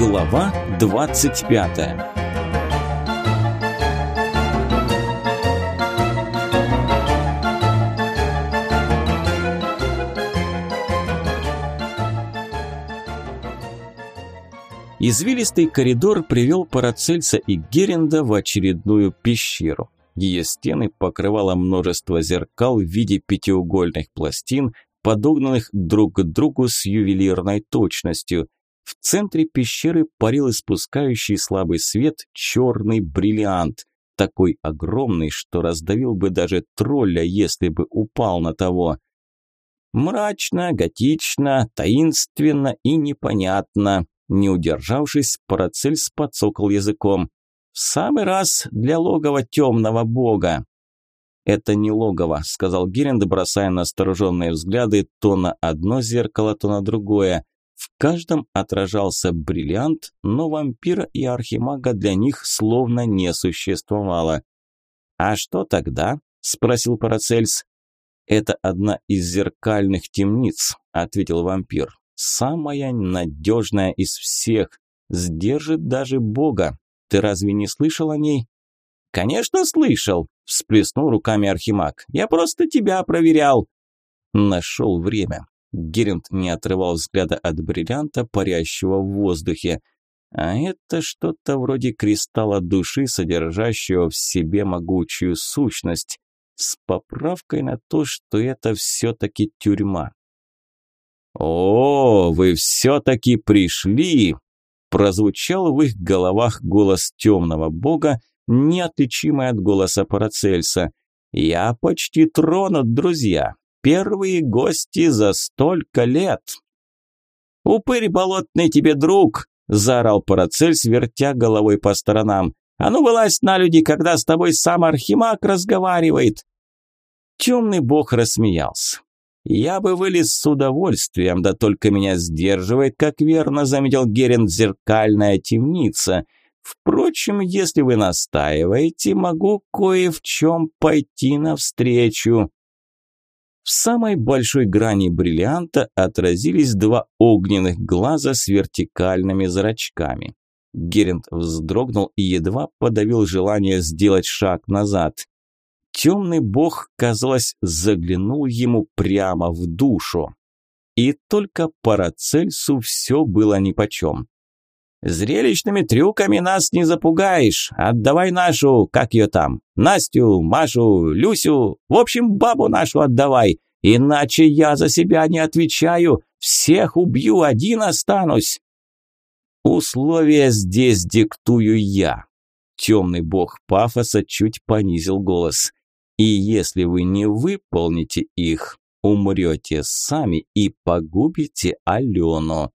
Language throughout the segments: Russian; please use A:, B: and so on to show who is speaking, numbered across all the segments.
A: Глава 25 Извилистый коридор привел Парацельса и Геренда в очередную пещеру. Ее стены покрывало множество зеркал в виде пятиугольных пластин, подогнанных друг к другу с ювелирной точностью. В центре пещеры парил испускающий слабый свет черный бриллиант, такой огромный, что раздавил бы даже тролля, если бы упал на того. Мрачно, готично, таинственно и непонятно. Не удержавшись, Парацельс подсокал языком. «В самый раз для логова темного бога!» «Это не логово», – сказал Геринд, бросая настороженные взгляды то на одно зеркало, то на другое. В каждом отражался бриллиант, но вампира и архимага для них словно не существовало. «А что тогда?» – спросил Парацельс. «Это одна из зеркальных темниц», – ответил вампир. «Самая надежная из всех. Сдержит даже Бога. Ты разве не слышал о ней?» «Конечно слышал», – всплеснул руками Архимаг. «Я просто тебя проверял». Нашел время. Геринд не отрывал взгляда от бриллианта, парящего в воздухе. А это что-то вроде кристалла души, содержащего в себе могучую сущность, с поправкой на то, что это все-таки тюрьма. «О, вы все-таки пришли!» Прозвучал в их головах голос темного бога, неотличимый от голоса Парацельса. «Я почти тронут, друзья. Первые гости за столько лет. «Упырь болотный тебе друг!» – заорал Парацельс, вертя головой по сторонам. «А ну вылазь на люди, когда с тобой сам Архимаг разговаривает!» Темный бог рассмеялся. «Я бы вылез с удовольствием, да только меня сдерживает, как верно заметил Герин, зеркальная темница. Впрочем, если вы настаиваете, могу кое в чем пойти навстречу». В самой большой грани бриллианта отразились два огненных глаза с вертикальными зрачками. Геринд вздрогнул и едва подавил желание сделать шаг назад. Темный бог, казалось, заглянул ему прямо в душу. И только Парацельсу все было нипочем. Зрелищными трюками нас не запугаешь. Отдавай нашу, как ее там, Настю, Машу, Люсю, в общем, бабу нашу отдавай. Иначе я за себя не отвечаю. Всех убью, один останусь. Условия здесь диктую я. Темный бог пафоса чуть понизил голос. И если вы не выполните их, умрете сами и погубите Алену.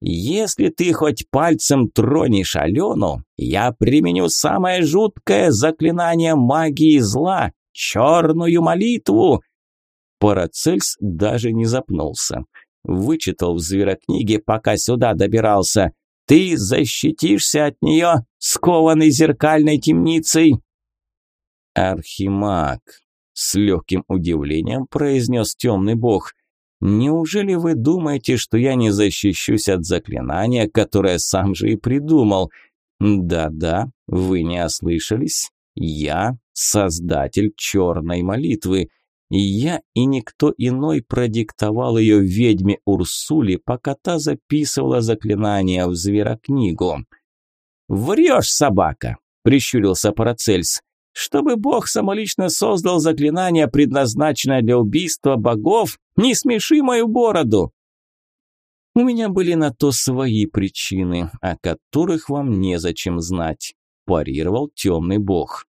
A: Если ты хоть пальцем тронешь Алену, я применю самое жуткое заклинание магии зла – черную молитву. Парацельс даже не запнулся. Вычитал в зверокниге, пока сюда добирался. Ты защитишься от нее, скованный зеркальной темницей. Архимаг, с легким удивлением произнес темный бог. Неужели вы думаете, что я не защищусь от заклинания, которое сам же и придумал? Да-да, вы не ослышались. Я создатель черной молитвы. И я и никто иной продиктовал ее ведьме Урсуле, пока та записывала заклинание в зверокнигу. «Врешь, собака!» – прищурился Парацельс. Чтобы Бог самолично создал заклинание, предназначенное для убийства богов, не смеши мою бороду. У меня были на то свои причины, о которых вам незачем знать, парировал темный бог.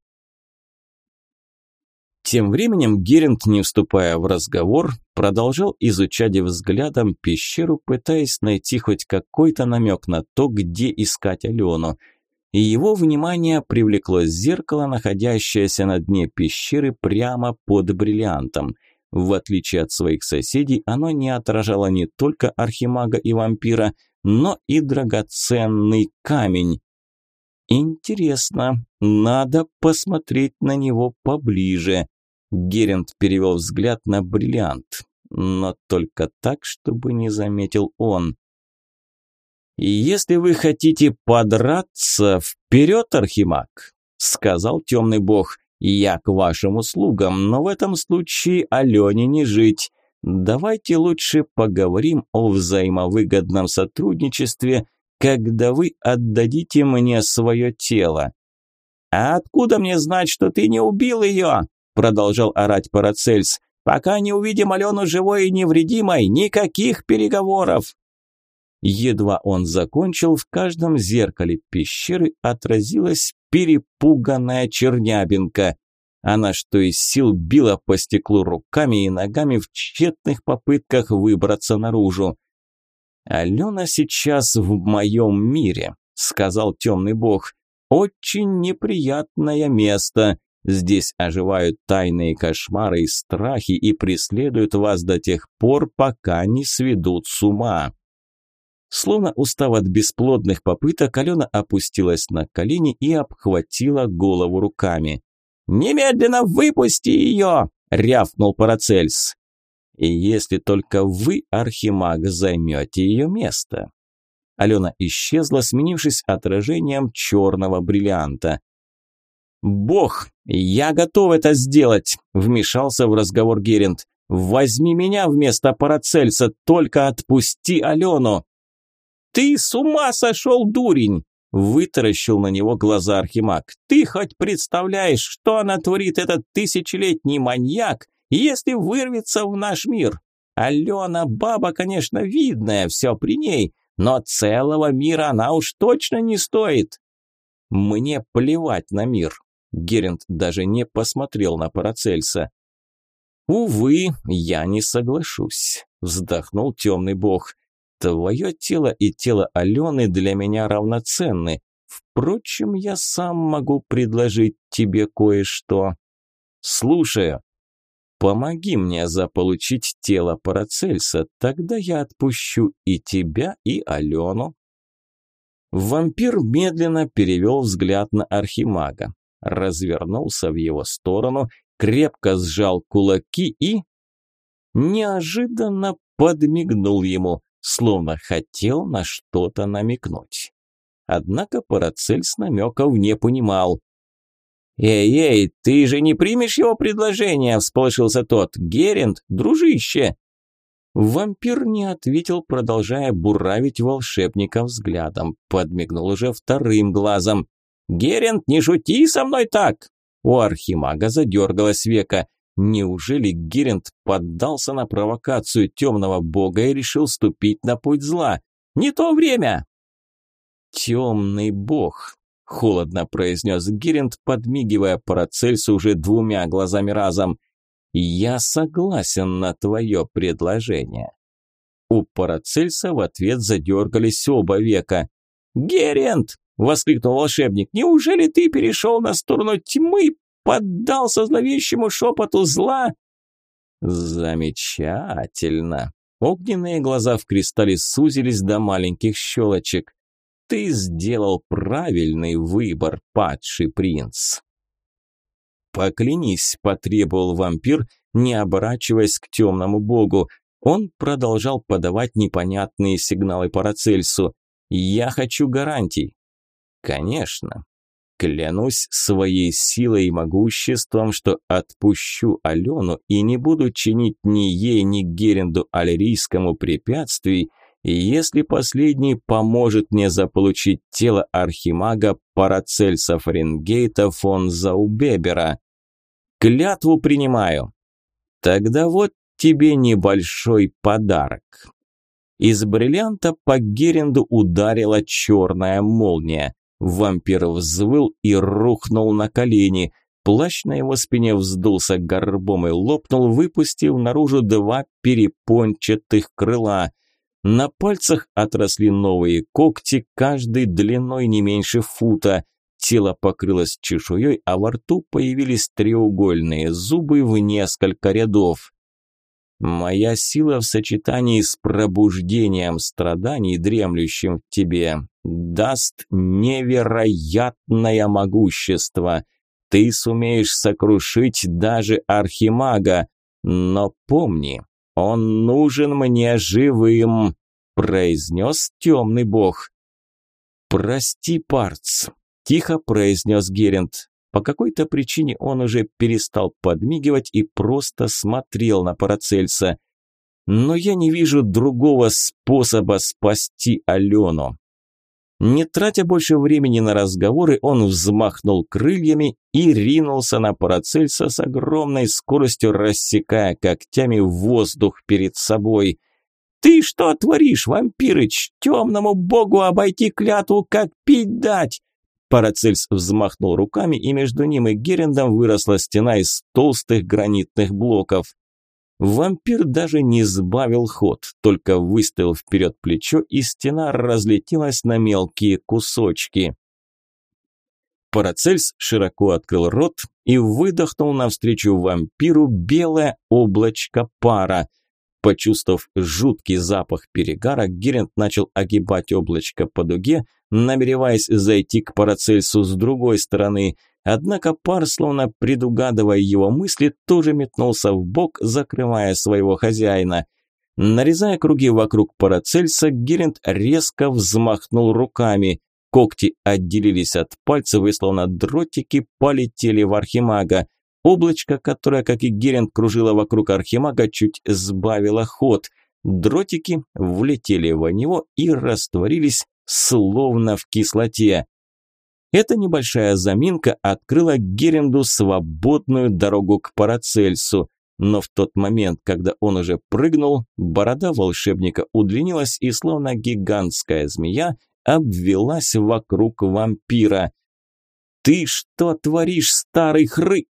A: Тем временем Геринд, не вступая в разговор, продолжал изучать взглядом пещеру, пытаясь найти хоть какой-то намек на то, где искать Алену – и его внимание привлекло зеркало, находящееся на дне пещеры прямо под бриллиантом. В отличие от своих соседей, оно не отражало не только архимага и вампира, но и драгоценный камень. Интересно, надо посмотреть на него поближе. Герент перевел взгляд на бриллиант, но только так, чтобы не заметил он. «Если вы хотите подраться, вперед, Архимаг!» – сказал темный бог. «Я к вашим услугам, но в этом случае Алене не жить. Давайте лучше поговорим о взаимовыгодном сотрудничестве, когда вы отдадите мне свое тело». «А откуда мне знать, что ты не убил ее?» – продолжал орать Парацельс. «Пока не увидим Алену живой и невредимой, никаких переговоров!» Едва он закончил, в каждом зеркале пещеры отразилась перепуганная чернябинка. Она что из сил била по стеклу руками и ногами в тщетных попытках выбраться наружу. «Алена сейчас в моем мире», – сказал темный бог. «Очень неприятное место. Здесь оживают тайные кошмары и страхи и преследуют вас до тех пор, пока не сведут с ума». Словно устав от бесплодных попыток, Алена опустилась на колени и обхватила голову руками. «Немедленно выпусти ее!» – рявкнул Парацельс. «И если только вы, Архимаг, займете ее место». Алена исчезла, сменившись отражением черного бриллианта. «Бог, я готов это сделать!» – вмешался в разговор Герент. «Возьми меня вместо Парацельса, только отпусти Алену!» «Ты с ума сошел, дурень!» Вытаращил на него глаза Архимаг. «Ты хоть представляешь, что она творит, этот тысячелетний маньяк, если вырвется в наш мир? Алена баба, конечно, видная, все при ней, но целого мира она уж точно не стоит». «Мне плевать на мир», – Герент даже не посмотрел на Парацельса. «Увы, я не соглашусь», – вздохнул темный бог. Твое тело и тело Алены для меня равноценны. Впрочем, я сам могу предложить тебе кое-что. Слушаю. Помоги мне заполучить тело Парацельса, тогда я отпущу и тебя, и Алену. Вампир медленно перевел взгляд на Архимага, развернулся в его сторону, крепко сжал кулаки и... Неожиданно подмигнул ему словно хотел на что-то намекнуть. Однако Парацельс намеков не понимал. «Эй-эй, ты же не примешь его предложение?» – всполошился тот. «Герент, дружище!» Вампир не ответил, продолжая буравить волшебника взглядом. Подмигнул уже вторым глазом. «Герент, не шути со мной так!» У архимага задергалось века. Неужели Герент поддался на провокацию темного бога и решил ступить на путь зла? Не то время! Темный бог, холодно произнес Герент, подмигивая Парацельсу уже двумя глазами разом. Я согласен на твое предложение. У Парацельса в ответ задергались оба века. «Герент!» – воскликнул волшебник. «Неужели ты перешел на сторону тьмы, поддался зловещему шепоту зла. Замечательно. Огненные глаза в кристалле сузились до маленьких щелочек. Ты сделал правильный выбор, падший принц. «Поклянись», – потребовал вампир, не оборачиваясь к темному богу. Он продолжал подавать непонятные сигналы Парацельсу. «Я хочу гарантий». «Конечно. Клянусь своей силой и могуществом, что отпущу Алену и не буду чинить ни ей, ни Геренду Алерийскому препятствий, если последний поможет мне заполучить тело архимага Парацельса Фаренгейта фон Заубебера. Клятву принимаю. Тогда вот тебе небольшой подарок. Из бриллианта по Геренду ударила черная молния. Вампир взвыл и рухнул на колени. Плащ на его спине вздулся горбом и лопнул, выпустив наружу два перепончатых крыла. На пальцах отросли новые когти, каждый длиной не меньше фута. Тело покрылось чешуей, а во рту появились треугольные зубы в несколько рядов. Моя сила в сочетании с пробуждением страданий, дремлющим в тебе, даст невероятное могущество. Ты сумеешь сокрушить даже архимага, но помни, он нужен мне живым, произнес темный бог. «Прости, Парц», – тихо произнес Герент. По какой-то причине он уже перестал подмигивать и просто смотрел на Парацельса. «Но я не вижу другого способа спасти Алену». Не тратя больше времени на разговоры, он взмахнул крыльями и ринулся на Парацельса с огромной скоростью, рассекая когтями воздух перед собой. «Ты что творишь, вампирыч? Темному богу обойти клятву, как пить дать!» Парацельс взмахнул руками, и между ним и Герендом выросла стена из толстых гранитных блоков. Вампир даже не сбавил ход, только выставил вперед плечо, и стена разлетелась на мелкие кусочки. Парацельс широко открыл рот и выдохнул навстречу вампиру белое облачко пара. Почувствовав жуткий запах перегара, Герент начал огибать облачко по дуге, намереваясь зайти к Парацельсу с другой стороны – Однако пар, словно предугадывая его мысли, тоже метнулся в бок, закрывая своего хозяина. Нарезая круги вокруг Парацельса, Геринд резко взмахнул руками. Когти отделились от пальцев и словно дротики полетели в Архимага. Облачко, которое, как и Геринд, кружило вокруг Архимага, чуть сбавило ход. Дротики влетели в него и растворились, словно в кислоте. Эта небольшая заминка открыла Геренду свободную дорогу к Парацельсу, но в тот момент, когда он уже прыгнул, борода волшебника удлинилась и словно гигантская змея обвелась вокруг вампира. «Ты что творишь, старый хры?»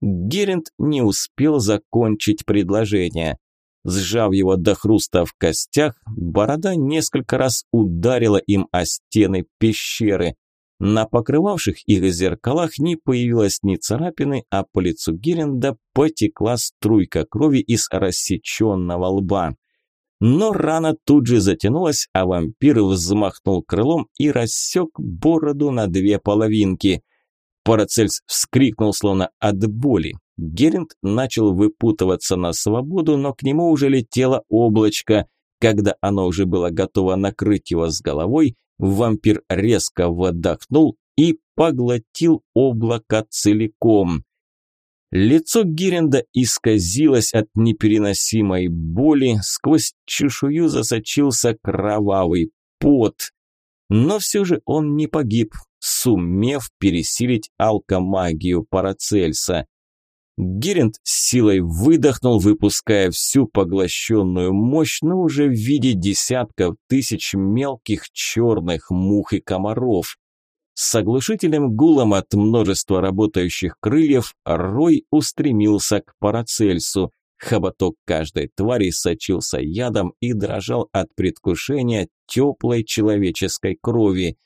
A: Геринд не успел закончить предложение. Сжав его до хруста в костях, борода несколько раз ударила им о стены пещеры. На покрывавших их зеркалах не появилось ни царапины, а по лицу Геренда потекла струйка крови из рассеченного лба. Но рана тут же затянулась, а вампир взмахнул крылом и рассек бороду на две половинки. Парацельс вскрикнул словно от боли. Геринд начал выпутываться на свободу, но к нему уже летело облачко. Когда оно уже было готово накрыть его с головой, Вампир резко выдохнул и поглотил облако целиком. Лицо Гиренда исказилось от непереносимой боли, сквозь чешую засочился кровавый пот. Но все же он не погиб, сумев пересилить алкомагию Парацельса. Геринд с силой выдохнул, выпуская всю поглощенную мощь, но уже в виде десятков тысяч мелких черных мух и комаров. С оглушительным гулом от множества работающих крыльев Рой устремился к Парацельсу. Хоботок каждой твари сочился ядом и дрожал от предвкушения теплой человеческой крови.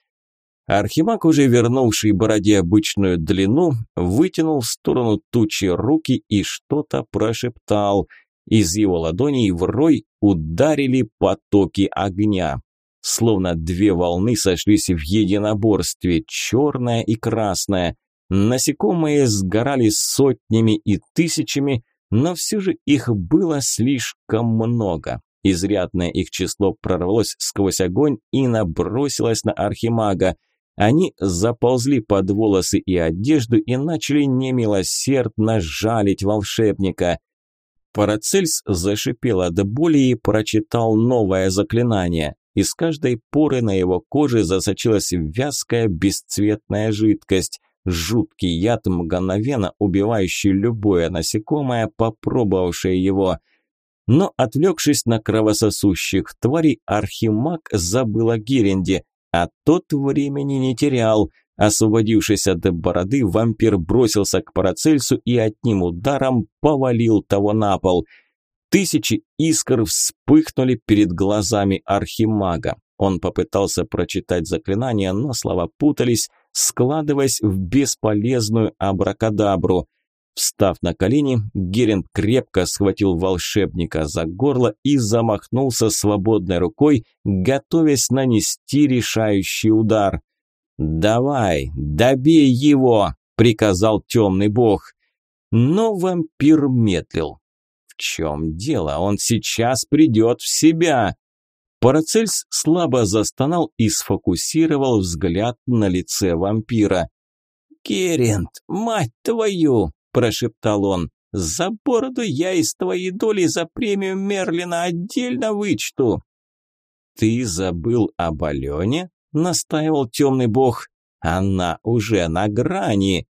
A: Архимаг, уже вернувший бороде обычную длину, вытянул в сторону тучи руки и что-то прошептал. Из его ладоней в рой ударили потоки огня. Словно две волны сошлись в единоборстве, черная и красная. Насекомые сгорали сотнями и тысячами, но все же их было слишком много. Изрядное их число прорвалось сквозь огонь и набросилось на Архимага. Они заползли под волосы и одежду и начали немилосердно жалить волшебника. Парацельс зашипел от боли и прочитал новое заклинание. Из каждой поры на его коже засочилась вязкая бесцветная жидкость. Жуткий яд, мгновенно убивающий любое насекомое, попробовавшее его. Но, отвлекшись на кровососущих тварей, Архимаг забыл о Гиренде. А тот времени не терял. Освободившись от бороды, вампир бросился к Парацельсу и одним ударом повалил того на пол. Тысячи искр вспыхнули перед глазами архимага. Он попытался прочитать заклинание, но слова путались, складываясь в бесполезную абракадабру – Встав на колени, Герент крепко схватил волшебника за горло и замахнулся свободной рукой, готовясь нанести решающий удар. «Давай, добей его!» – приказал темный бог. Но вампир медлил. «В чем дело? Он сейчас придет в себя!» Парацельс слабо застонал и сфокусировал взгляд на лице вампира. «Керент, мать твою!» – прошептал он. «За бороду я из твоей доли за премию Мерлина отдельно вычту!» «Ты забыл об Алене?» – настаивал темный бог. «Она уже на грани!»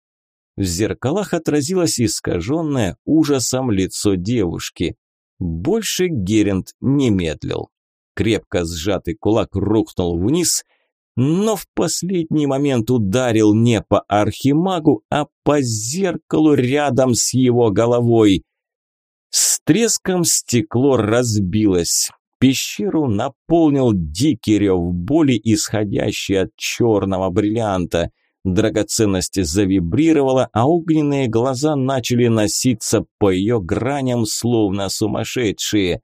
A: В зеркалах отразилось искаженное ужасом лицо девушки. Больше Герент не медлил. Крепко сжатый кулак рухнул вниз, но в последний момент ударил не по архимагу, а по зеркалу рядом с его головой. С треском стекло разбилось. Пещеру наполнил дикий рев боли, исходящий от черного бриллианта. Драгоценность завибрировала, а огненные глаза начали носиться по ее граням, словно сумасшедшие.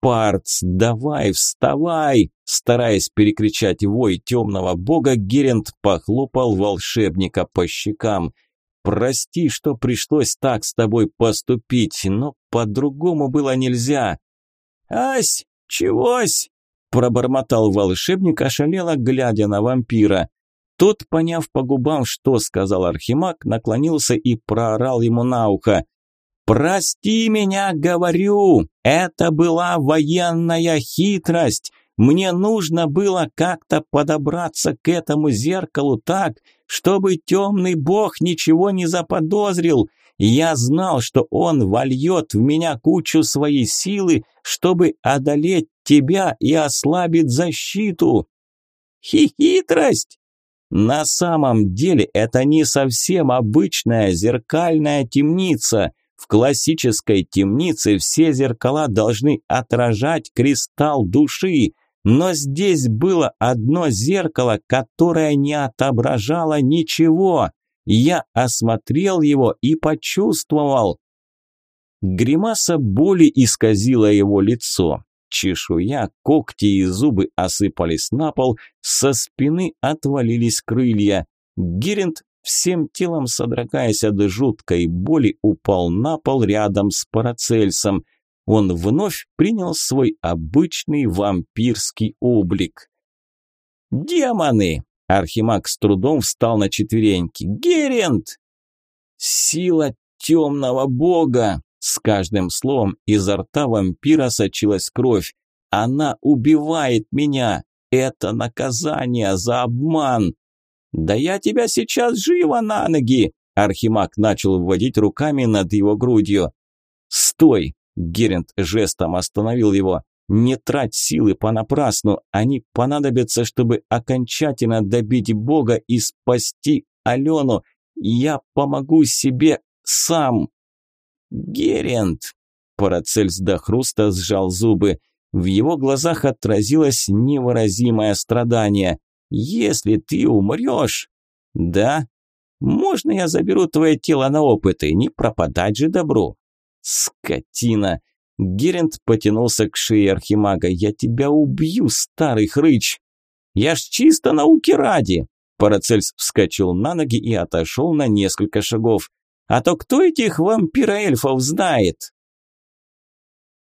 A: «Парц, давай, вставай!» Стараясь перекричать вой темного бога, Герент похлопал волшебника по щекам. «Прости, что пришлось так с тобой поступить, но по-другому было нельзя». «Ась, чегось?» – пробормотал волшебник, ошалело глядя на вампира. Тот, поняв по губам, что сказал Архимаг, наклонился и проорал ему на ухо. «Прости меня, говорю, это была военная хитрость. Мне нужно было как-то подобраться к этому зеркалу так, чтобы темный бог ничего не заподозрил. Я знал, что он вольет в меня кучу своей силы, чтобы одолеть тебя и ослабить защиту. Хитрость! На самом деле это не совсем обычная зеркальная темница. В классической темнице все зеркала должны отражать кристалл души, но здесь было одно зеркало, которое не отображало ничего. Я осмотрел его и почувствовал. Гримаса боли исказила его лицо. Чешуя, когти и зубы осыпались на пол, со спины отвалились крылья. Геринд всем телом содрогаясь от жуткой боли, упал на пол рядом с Парацельсом. Он вновь принял свой обычный вампирский облик. «Демоны!» – Архимаг с трудом встал на четвереньки. «Герент!» «Сила темного бога!» С каждым словом изо рта вампира сочилась кровь. «Она убивает меня! Это наказание за обман!» «Да я тебя сейчас живо на ноги!» Архимаг начал вводить руками над его грудью. «Стой!» – Герент жестом остановил его. «Не трать силы понапрасну, они понадобятся, чтобы окончательно добить Бога и спасти Алену. Я помогу себе сам!» «Герент!» – Парацельс до хруста сжал зубы. В его глазах отразилось невыразимое страдание – если ты умрешь... Да? Можно я заберу твое тело на опыты? Не пропадать же добру. Скотина. Герент потянулся к шее Архимага. Я тебя убью, старый хрыч. Я ж чисто науки ради. Парацельс вскочил на ноги и отошел на несколько шагов. А то кто этих вампира-эльфов знает?